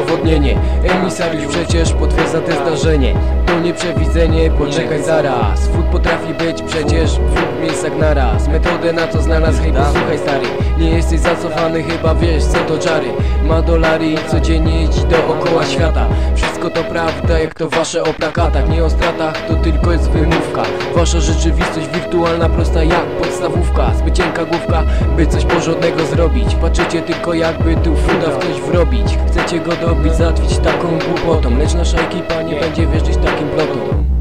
udowodnienie. Emisariusz przecież potwierdza te zdarzenie. To nie przewidzenie, poczekaj zaraz. Food potrafi być przecież w dwóch miejscach naraz Metodę na to znalazł, hej posłuchaj stary Nie jesteś zacofany, chyba wiesz co to czary Ma dolary i codziennie jeździ dookoła świata. Wszystko to prawda, jak to wasze o plakatach Nie o stratach, to tylko jest wymówka. Wasza rzeczywistość wirtualna, prosta jak podstawówka. Zbyt cienka główka, by coś porządnego zrobić. Patrzycie tylko jakby tu fuda w coś wrobić. Chcecie go dobić, załatwić taką głupotą. Lecz nasza ekipa nie. będzie wierzyć takim plotom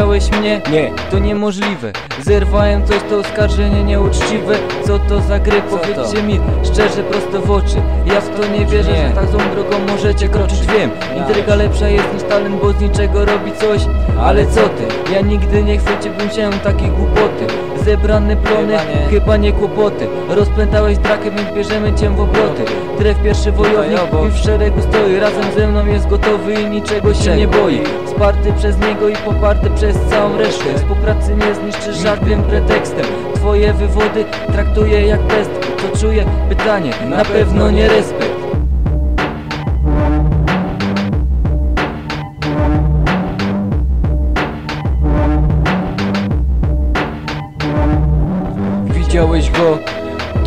Widziałeś mnie? Nie, To niemożliwe Zerwałem coś, to oskarżenie nieuczciwe Co to za gry? Co Powiedzcie to? mi szczerze, prosto w oczy Ja w to nie wierzę, Nie. że tak złą drogą możecie kroczyć Wiem, intryga lepsza jest niż talent, bo z niczego robi coś Ale co ty? Ja nigdy nie chwyciłbym się takiej głupoty Zebrane plony, Chyba nie. chyba nie kłopoty. Rozpętałeś drakę, więc bierzemy cię w obroty. Tref pierwszy wojownik już w szeregu stoi. Razem ze mną jest gotowy i niczego się nie boi. Wsparty przez niego i poparty przez całą resztę. Współpracy nie zniszczy żadnym pretekstem. Twoje wywody traktuję jak test. Co czuję? Pytanie, na, pewno nie. respekt Widziałeś go?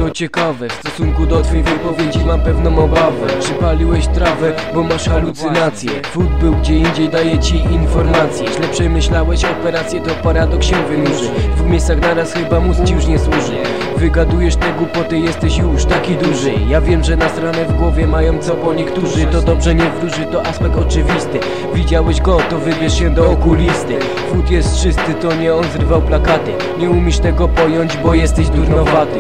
To ciekawe, w stosunku do twojej wypowiedzi mam pewną obawę. Czy paliłeś trawę, bo masz halucynacje. Food był gdzie indziej, daje ci informacje. Źle przemyślałeś operację, to paradoks się wynurzy W miejscach naraz chyba mózg ci już nie służy. Wygadujesz te głupoty, jesteś już taki duży. Ja wiem, że nasrane w głowie mają co po niektórzy. To dobrze nie wróży, to aspekt oczywisty. Widziałeś go, to wybierz się do okulisty. Food jest czysty, to nie on zrywał plakaty. Nie umiesz tego pojąć, bo jesteś durnowaty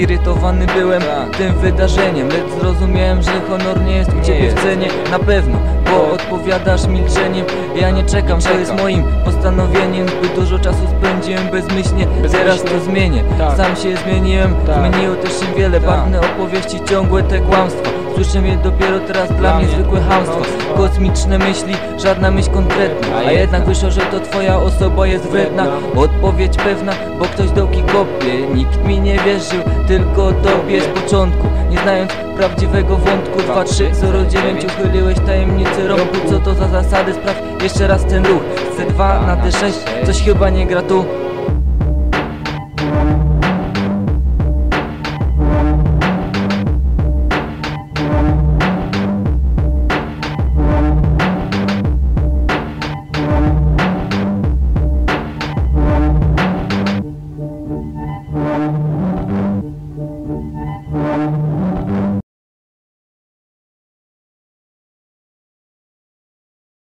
Zirytowany byłem tym wydarzeniem Lecz zrozumiałem, że honor nie jest u ciebie w cenie. Na pewno, bo odpowiadasz milczeniem. Ja nie czekam, to jest moim postanowieniem Zbyt dużo czasu spędziłem bezmyślnie. Teraz to zmienię. Tak. Sam się zmieniłem, Tak. zmieniło też się wiele. Tak. Barwne opowieści, ciągłe te kłamstwa Słyszę je dopiero teraz, dla mnie zwykłe hamstwo. Kosmiczne myśli, żadna myśl konkretna A A jedna. jednak wyszło, że to twoja osoba jest wredna. Odpowiedź pewna, bo ktoś dołki kopie Nikt mi nie wierzył, tylko tobie z początku Nie znając prawdziwego wątku 2309 uchyliłeś tajemnicę rąku Co to za zasady? Sprawdź jeszcze raz ten ruch C2 na D6, coś chyba nie gra tu